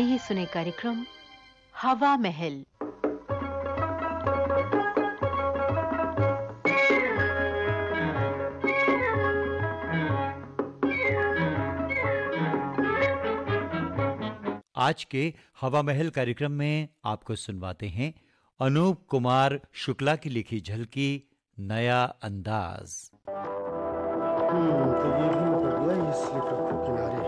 आइए सुने कार्यक्रम हवा महल। आज के हवा महल कार्यक्रम में आपको सुनवाते हैं अनूप कुमार शुक्ला की लिखी झलकी, नया अंदाज। तो ये भी गया इसलिए कप के किनारे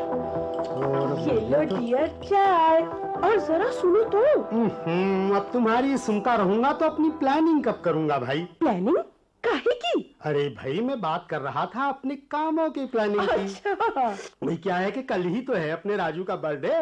और ये लो डियर चाय और जरा सुनो तो अब तुम्हारी सुनता रहूँगा तो अपनी प्लानिंग कब करूँगा भाई? प्लानिंग काहे की? अरे भाई मैं बात कर रहा था अपने कामों की प्लानिंग की। अच्छा। वही क्या है कि कल ही तो है अपने राजू का बर्थडे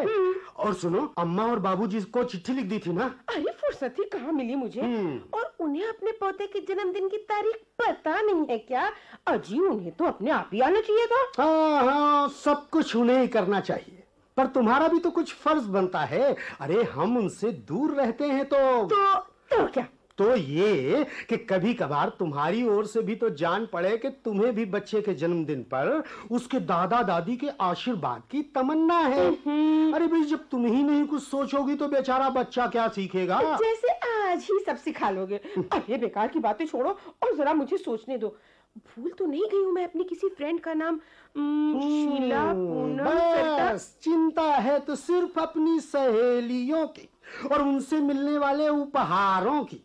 और सुनो अम्मा और बाबूजी को चिट्ठी लिख दी थी ना। अरे फुर्सत ही कहाँ मिली मुझे। हम्म। और उन्हें अपने पोते के जन्मदिन की तारीख पता नहीं है क्या? अजी उन्हें तो अपने आप ही आना चाहिए था। हाँ हाँ सब कुछ उन्हें ही करना चाहिए। पर तुम्हारा भी तो कुछ फ़र्ज़ बनता है। अरे हम उनसे दूर रहते हैं तो तो तो क्या? तो ये कि कभी कभार तुम्हारी ओर से भी तो जान पड़े कि तुम्हें भी बच्चे के जन्मदिन पर उसके दादा दादी के आशीर्वाद की तमन्ना है। अरे भाई जब तुम ही नहीं कुछ सोचोगी तो बेचारा बच्चा क्या सीखेगा? जैसे आज ही सब सिखा लोगे। अरे बेकार की बातें छोड़ो और जरा मुझे सोचने दो। भूल तो नहीं गई हूँ मैं अपनी किसी फ्रेंड का नाम। शीला पूनम बस चिंता है तो सिर्फ़ अपनी सहेलियों की और उनसे मिलने वाले उपहारों की।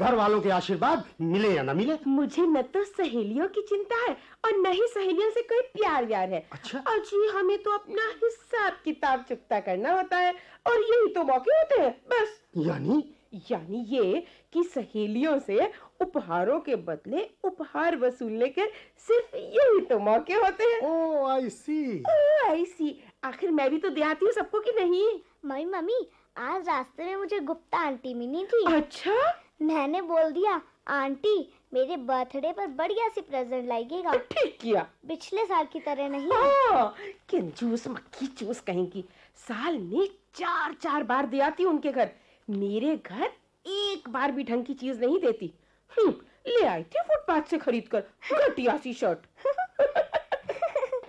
घर वालों के आशीर्वाद मिले या ना मिले? मुझे न तो सहेलियों की चिंता है और न ही सहेलियों से कोई प्यार व्यार है। अच्छा। अजी हमें तो अपना हिसाब किताब चुकता करना होता है और यही तो मौके होते हैं बस। यानी? यानी ये कि सहेलियों से उपहारों के बदले उपहार वसूलने के सिर्फ़ यही तो मौके होते हैं। ओ आई सी ऐसी आखिर मैं भी तो देहाती हूँ सबको कि नहीं? मम्मी मम्मी आज रास्ते में मुझे गुप्ता आंटी मिली थी। अच्छा? मैंने बोल दिया आंटी मेरे बर्थडे पर बढ़िया सी प्रेजेंट लाइएगा ठीक किया। पिछले साल की तरह नहीं हाँ, कंजूस मक्खी चूस कहेंगी? साल में चार चार बार दे आती उनके घर। मेरे घर एक बार भी ढंग की चीज़ नहीं देती। हम्म, ले आई थी फुटपाथ से खरीद कर घटिया सी शर्ट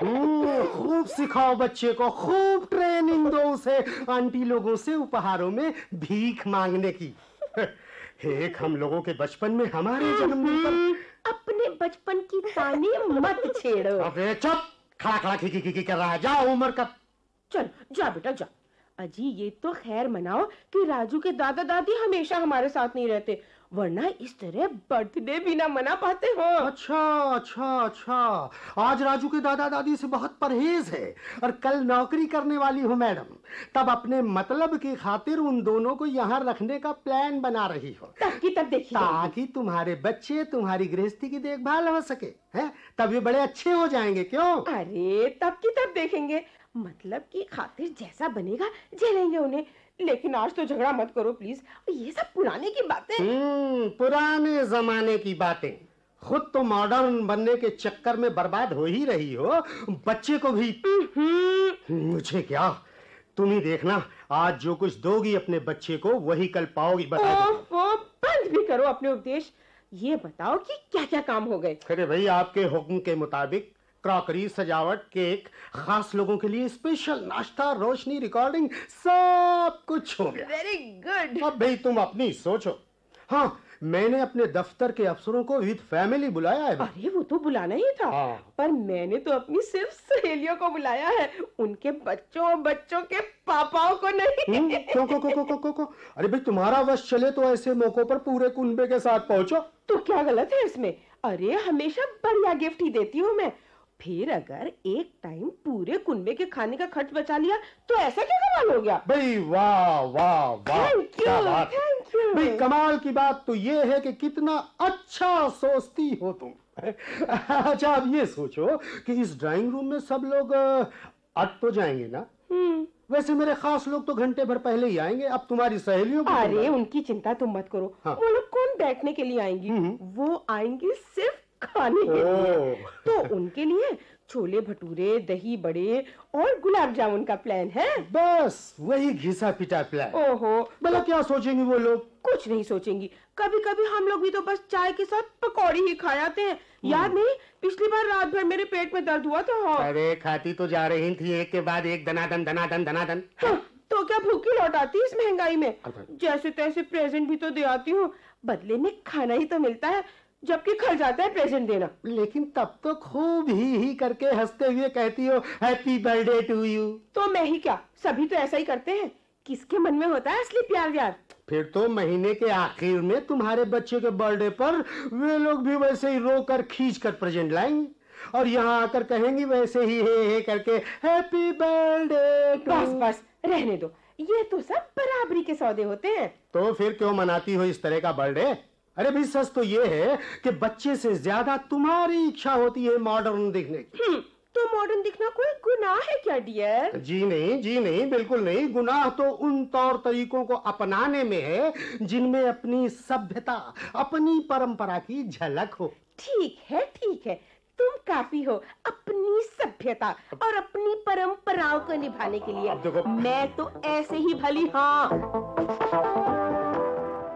हम्म, खूब सिखाओ बच्चे को खूब ट्रेनिंग दो उसे। आंटी लोगों से उपहारों में भीख मांगने की। एक हम लोगों के बचपन में हमारे जन्मदिन पर अपने बचपन की ताने मत छेड़ो। अबे चुप! खड़ा खड़ा की की की कर रहा है। जाओ उम्र का चल जा बेटा जा। अजी ये तो खैर मनाओ कि राजू के दादा दादी हमेशा हमारे साथ नहीं रहते। वरना इस तरह बर्थडे भी ना मना पाते हो। अच्छा अच्छा अच्छा। आज राजू के दादा दादी से बहुत परहेज है और कल नौकरी करने वाली हूँ मैडम। तब अपने मतलब की खातिर उन दोनों को यहाँ रखने का प्लान बना रही हो। तब की तब देखिए। ताकि तुम्हारे बच्चे तुम्हारी गृहस्थी की देखभाल हो सके है? तब ये बड़े अच्छे हो जाएँगे क्यों? अरे तब की तब देखेंगे। मतलब की खातिर जैसा बनेगा झेलेंगे उन्हें। लेकिन आज तो झगड़ा मत करो प्लीज़ ये सब पुराने की बातें। हम्म पुराने जमाने की बातें। खुद तो मॉडर्न बनने के चक्कर में बर्बाद हो ही रही हो। बच्चे को भी। मुझे क्या? तुम ही देखना आज जो कुछ दोगी अपने बच्चे को वही कल पाओगी बता दो। बंद भी करो अपने उपदेश। ये बताओ कि क्या क्या काम हो गए? अरे भाई आपके हुक्म के मुताबिक क्रॉकरी सजावट केक खास लोगों के लिए स्पेशल नाश्ता रोशनी रिकॉर्डिंग सब कुछ हो गया। वेरी गुड अब भाई तुम अपनी सोचो। हाँ मैंने अपने दफ्तर के अफसरों को विद फैमिली बुलाया है अरे वो तो बुलाना ही था। हाँ। पर मैंने तो अपनी सिर्फ़ सहेलियों को बुलाया है। उनके बच्चों और बच्चों के पापाओं को नहीं। हम्म, क्यों क्यों क्यों क्यों क्यों क्यों? अरे भाई तुम्हारा वश चले तो ऐसे मौकों पर पूरे कुनबे के साथ पहुंचो। तो क्या गलत है इसमें? अरे हमेशा बढ़िया गिफ्ट ही देती हूँ मैं। फिर अगर एक टाइम पूरे कुनबे के खाने का खर्च बचा लिया तो ऐसा क्या कमाल हो गया? भाई वाह वाह वाह क्या बात। भाई कमाल की बात तो ये है कि कितना अच्छा सोचती हो तुम। अच्छा अब ये सोचो कि इस ड्राइंग रूम में सब लोग अट तो जाएँगे ना? हम्म। वैसे मेरे खास लोग तो घंटे भर पहले ही आएँगे अब तुम्हारी सहेलियों को अरे उनकी चिंता तुम मत करो। हाँ। वो लोग कौन बैठने के लिए आएँगी? हम्म। वो आएँगी सिर्फ़ खाने के लिए। तो उनके लिए छोले भटूरे दही बड़े और गुलाब जामुन का प्लान है। बस वही घिसा पिटा प्लान ओहो। भला क्या सोचेंगे वो लोग? कुछ नहीं सोचेंगी। कभी कभी हम लोग भी तो बस चाय के साथ पकौड़ी ही खा जाते हैं। याद नहीं पिछली बार रात भर मेरे पेट में दर्द हुआ था हाँ। अरे खाती तो जा रही थी एक के बाद एक दनादन दनादन हाँ, तो क्या भूखी लौट आती इस महँगाई में? जैसे तैसे प्रेजेंट भी तो दे आती हूँ। बदले में खाना ही तो मिलता है। जबकि खल जाता है प्रेजेंट देना। लेकिन तब तो खूब ही ही करके हँसते हुए कहती हो हैप्पी बर्थडे टू यू तो मैं ही क्या? सभी तो ऐसा ही करते हैं? किसके मन में होता है असली प्यार व्यार फिर तो महीने के आखिर में तुम्हारे बच्चे के बर्थडे पर वे लोग भी वैसे ही रो कर खींच कर प्रेजेंट लाएँगे। और यहाँ आकर कहेंगी वैसे ही हे हे करके हैप्पी बर्थडे बस बस रहने दो। ये तो सब बराबरी के सौदे होते हैं। तो फिर क्यों मनाती हो इस तरह का बर्थडे अरे भी सच तो ये है कि बच्चे से ज़्यादा तुम्हारी इच्छा होती है मॉडर्न दिखने की। हम्म, तो मॉडर्न दिखना कोई गुनाह है क्या डियर जी नहीं जी नहीं बिल्कुल नहीं। गुनाह तो उन तौर तरीकों को अपनाने में है जिनमें अपनी सभ्यता अपनी परंपरा की झलक हो। ठीक है ठीक है। तुम काफ़ी हो अपनी सभ्यता और अपनी परंपराओं को निभाने के लिए। मैं तो ऐसे ही भली हाँ।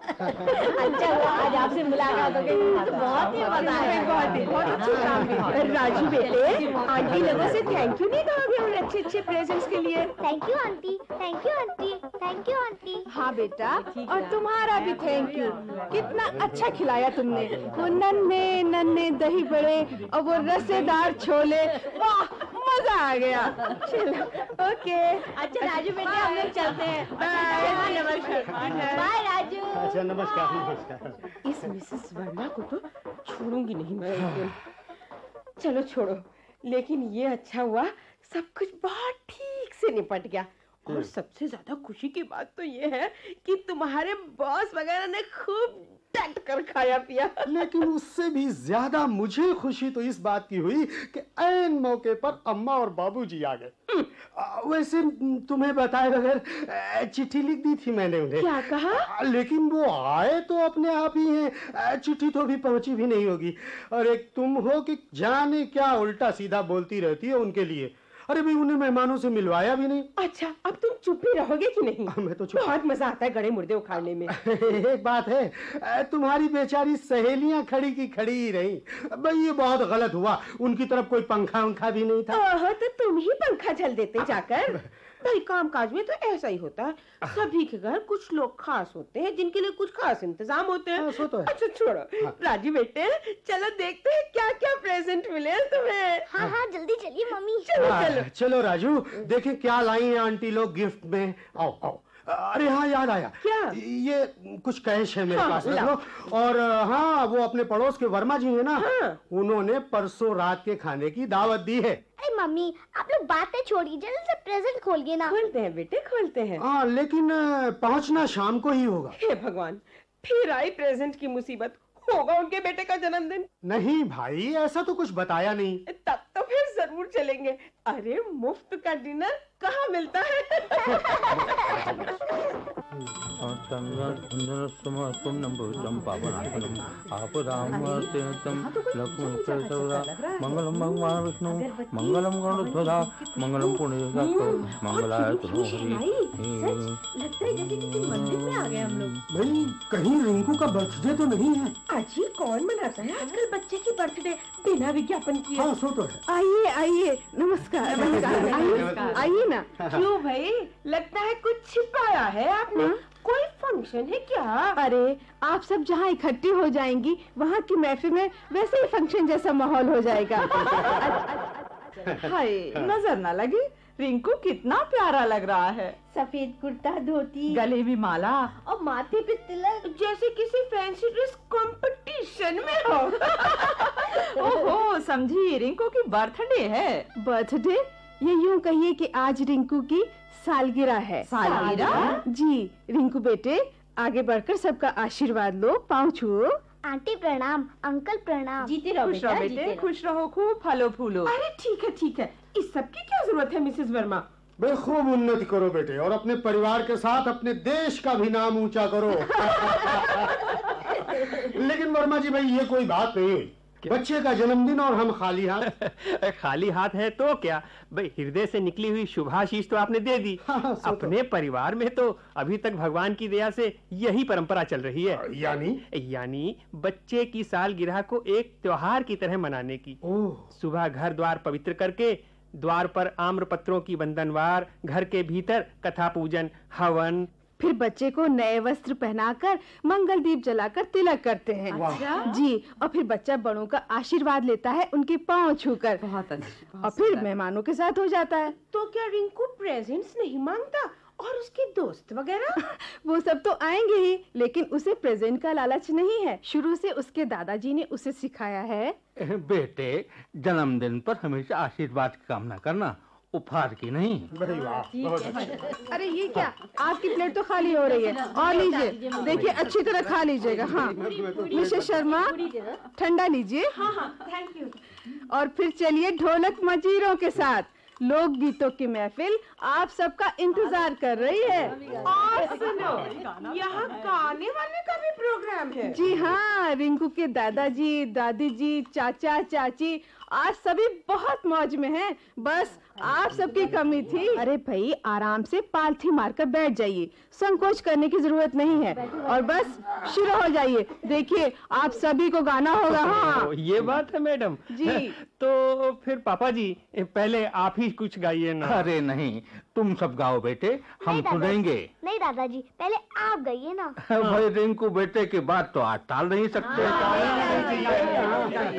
अच्छा हुआ आज आपसे मुलाकात हो गई। तो बहुत ही मज़ा आया। बहुत ही बहुत अच्छी काम हुई। राजू बेटे आंटी लोगों से थैंक यू नहीं कहोगे उन अच्छे अच्छे प्रेजेंट्स के लिए? Thank you aunty thank you aunty thank you aunty हाँ बेटा और तुम्हारा भी थैंक यू कितना अच्छा खिलाया तुमने। वो नन्हे नन्हे दही बड़े और वो रसेदार छोले। वाह मज़ा आ गया। चलो ओके। अच्छा राजू बेटे हम लोग चलते हैं। बाय नमस्कार बाय अच्छा नमस्कार नमस्कार। इस मिसेस वर्मा को तो छोड़ूँगी नहीं मैं। हाँ। चलो छोड़ो लेकिन ये अच्छा हुआ सब कुछ बहुत ठीक से निपट गया। और सबसे ज़्यादा खुशी की बात तो ये है कि तुम्हारे बॉस वगैरह ने खूब डट कर खाया पिया। लेकिन उससे भी ज़्यादा मुझे खुशी तो इस बात की हुई कि ऐन मौके पर अम्मा और बाबूजी आ गए। वैसे तुम्हें बताए बगैर चिट्ठी लिख दी थी मैंने उन्हें। क्या कहा? लेकिन वो आए तो अपने आप ही हैं। चिट्ठी तो अभी पहुँची भी नहीं होगी। और एक तुम हो कि जाने क्या उल्टा सीधा बोलती रहती है उनके लिए। अरे भाई उन्हें मेहमानों से मिलवाया भी नहीं। अच्छा अब तुम चुप ही रहोगे कि नहीं? मैं तो चुप। बहुत मज़ा आता है गड़े मुर्दे उखाड़ने में। एक बात है तुम्हारी बेचारी सहेलियाँ खड़ी की खड़ी ही रही। भाई ये बहुत गलत हुआ। उनकी तरफ़ कोई पंखा उंखा भी नहीं था। तो तुम ही पंखा झल देते जाकर। भाई काम काज में तो ऐसा ही होता है। सभी के घर कुछ लोग खास होते हैं जिनके लिए कुछ खास इंतज़ाम होते हैं। हाँ, सो तो है। अच्छा छोड़ो। राज़ी बेटे चलो देखते हैं क्या क्या प्रेजेंट मिले तुम्हें। हाँ हाँ जल्दी चलिए मम्मी। चलो हाँ, चलो। चलो राजू देखे क्या लाई है आंटी लोग गिफ्ट में। आओ आओ। अरे हाँ याद आया। क्या? ये कुछ कैश है मेरे हाँ, पास रख। लो। और हाँ वो अपने पड़ोस के वर्मा जी हैं ना हाँ। उन्होंने परसों रात के खाने की दावत दी है। अरे मम्मी आप लोग बातें छोड़िए जल्दी से प्रेजेंट खोलिए ना। खोलते हैं बेटे खोलते हैं। हाँ लेकिन पहुँचना शाम को ही होगा। हे भगवान फिर आई प्रेजेंट की मुसीबत होगा उनके बेटे का जन्मदिन। नहीं भाई ऐसा तो कुछ बताया नहीं। तब तो फिर ज़रूर चलेंगे अरे मुफ़्त का डिनर कहाँ मिलता है मङ्गलं भगवान् विष्णु गणध्वजा मङ्गलाय तनो भाई कहीं रिंकू का बर्थडे तो नहीं है अजी कौन मनाता है आजकल बच्चे की बर्थडे बिना विज्ञापन किए हाँ सो तो है आइए आइए नमस्कार। नमस्कार। आइए। आइए ना। क्यों भाई? लगता है कुछ छिपाया है आपने। कोई फ़ंक्शन है क्या? अरे आप सब जहाँ इकट्ठी हो जाएँगी वहाँ की महफिल में वैसे ही फ़ंक्शन जैसा माहौल हो जाएगा। हाय नज़र ना लगे। रिंकू कितना प्यारा लग रहा है। सफ़ेद कुर्ता धोती। गले में माला। और माथे पे तिलक। जैसे किसी फैंसी ड्रेस कंपटीशन में हो। ओहो समझी रिंकू की बर्थडे है। बर्थडे ये यूँ कहिए कि आज रिंकू की सालगिरह है। सालगिरह? जी रिंकू बेटे आगे बढ़कर सबका आशीर्वाद लो पाँव छुओ। आंटी प्रणाम अंकल प्रणाम। जीते रहो खुश रहो बेटे खुश रहो खूब फलो फूलो। अरे ठीक है ठीक है। इस सब की क्या ज़रूरत है मिसेस वर्मा? भाई खूब उन्नति करो बेटे और अपने परिवार के साथ अपने देश का भी नाम ऊँचा करो। लेकिन वर्मा जी भाई ये कोई बात नहीं। हुई बच्चे का जन्मदिन और हम खाली हाथ। खाली हाथ है तो क्या? भाई हृदय से निकली हुई शुभाशीष तो आपने दे दी। हाँ, तो। अपने परिवार में तो अभी तक भगवान की दया से यही परंपरा चल रही है। यानी? यानी बच्चे की सालगिरह को एक त्योहार की तरह मनाने की। सुबह घर द्वार पवित्र करके द्वार पर आम्र पत्रों की बंधनवार घर के भीतर कथा पूजन हवन फिर बच्चे को नए वस्त्र पहनाकर मंगल दीप जलाकर तिलक करते हैं। अच्छा? जी और फिर बच्चा बड़ों का आशीर्वाद लेता है उनके पाँव छूकर। बहुत अच्छा और फिर मेहमानों के साथ हो जाता है। तो क्या रिंकू प्रेजेंट्स नहीं माँगता और उसके दोस्त वगैरह? वो सब तो आएँगे ही लेकिन उसे प्रेजेंट का लालच नहीं है। शुरू से उसके दादाजी ने उसे सिखाया है। बेटे जन्मदिन पर हमेशा आशीर्वाद की कामना करना। उपहार की नहीं। बहुत अच्छा। अरे ये क्या आपकी प्लेट तो खाली हो रही है। और लीजिए। देखिए अच्छी तरह खा लीजिएगा हाँ। मिसेस शर्मा ठंडा लीजिए। हाँ हाँ थैंक यू और फिर चलिए ढोलक मजीरों के साथ। लोक गीतों की महफिल आप सबका इंतज़ार कर रही है। और सुनो यहाँ गाने वाले का भी प्रोग्राम है। जी। हाँ रिंकू के दादाजी दादी जी चाचा चाची आज सभी बहुत मौज में हैं। बस आप सबकी कमी थी। अरे भाई आराम से पालथी मारकर बैठ जाइए। संकोच करने की ज़रूरत नहीं है। और बस शुरू हो जाइए। देखिए आप सभी को गाना होगा हाँ। ये बात है मैडम। जी। तो फिर पापा जी पहले आप ही कुछ गाइए ना। अरे नहीं तुम सब गाओ बेटे हम नहीं दादाजी, सुनेंगे नहीं दादाजी पहले आप गइए ना भाई रिंकू बेटे की बात तो आज टाल नहीं सकते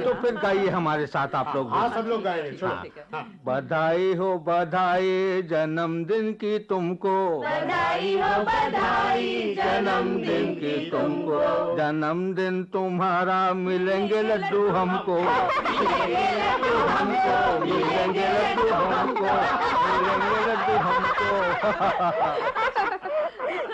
तो फिर गाइए हमारे साथ आप लोग हाँ सब लोग गाए हाँ। बधाई हो बधाई जन्मदिन की तुमको बधाई हो बधाई जन्मदिन की तुमको जन्मदिन तुम्हारा मिलेंगे लड्डू हमको मिलेंगे लड्डू हमको मिलेंगे लड्डू हमको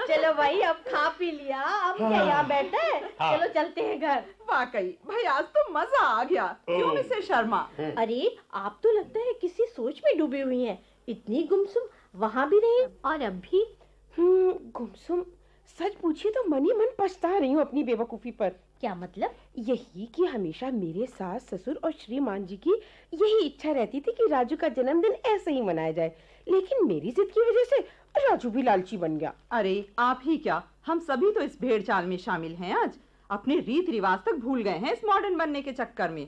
चलो भाई अब खा पी लिया। अब क्या यहाँ बैठे हैं? चलो चलते हैं घर। वाकई भाई आज तो मज़ा आ गया। क्यों मिसेस शर्मा? अरे आप तो लगता है किसी सोच में डूबी हुई हैं। इतनी गुमसुम वहाँ भी नहीं और अब भी। हम्म गुमसुम सच पूछिए तो मन ही मन पछता रही हूँ अपनी बेवकूफ़ी पर। क्या मतलब? यही कि हमेशा मेरे सास ससुर और श्रीमान जी की यही इच्छा रहती थी कि राजू का जन्मदिन ऐसे ही मनाया जाए। लेकिन मेरी जिद की वजह से राजू भी लालची बन गया। अरे आप ही क्या? हम सभी तो इस भेड़ चाल में शामिल हैं आज। अपने रीत रिवाज तक भूल गए हैं इस मॉडर्न बनने के चक्कर में।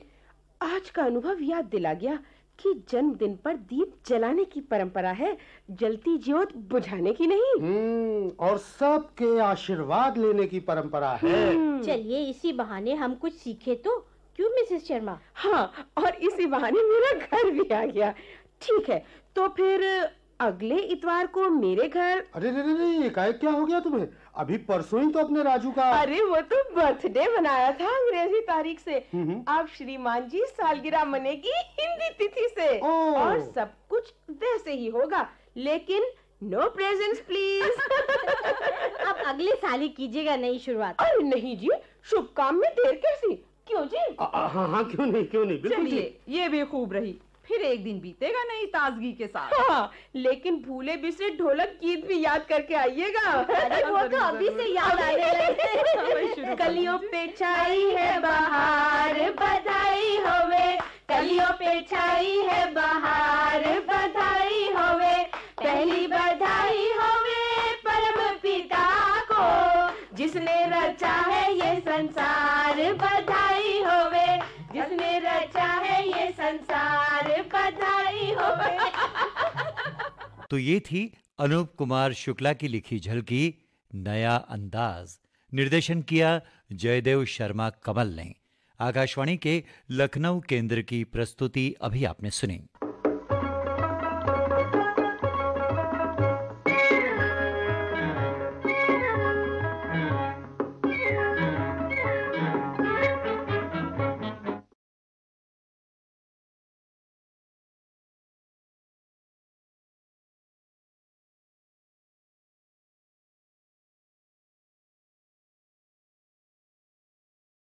आज का अनुभव याद दिला गया कि जन्मदिन पर दीप जलाने की परंपरा है जलती ज्योत बुझाने की नहीं। हम्म, और सबके आशीर्वाद लेने की परंपरा है। चलिए इसी बहाने हम कुछ सीखे तो। क्यों मिसेस शर्मा? हाँ और इसी बहाने मेरा घर भी आ गया। ठीक है तो फिर अगले इतवार को मेरे घर? अरे रे रे एकाएक क्या हो गया तुम्हें? अभी परसों ही तो अपने राजू का अरे वो तो बर्थडे मनाया था अंग्रेज़ी तारीख से। अब श्रीमान जी सालगिरह मनेगी हिंदी तिथि से। और सब कुछ वैसे ही होगा। लेकिन नो प्रेजेंट्स प्लीज़ अब अगले साल ही कीजिएगा नई शुरुआत। अरे नहीं जी शुभ काम में देर कैसी? क्यों जी? हाँ हाँ क्यों नहीं क्यों नहीं बिल्कुल जी। ये भी खूब रही। फिर एक दिन बीतेगा नई ताजगी के साथ। हाँ लेकिन भूले बिसरे ढोलक गीत भी याद करके आइएगा। अरे वो तो अभी से याद आने लगे कलियों पे छाई है बहार बधाई होवे। कलियों पे छाई है बहार बधाई होवे। पहली बधाई होवे परम पिता को। जिसने रचा है ये संसार बधाई होवे। जिसने रचा है ये संसार बधाई हो। तो ये थी अनूप कुमार शुक्ला की लिखी झलकी, नया अंदाज। निर्देशन किया जयदेव शर्मा कमल ने। आकाशवाणी के लखनऊ केंद्र की प्रस्तुति अभी आपने सुनी।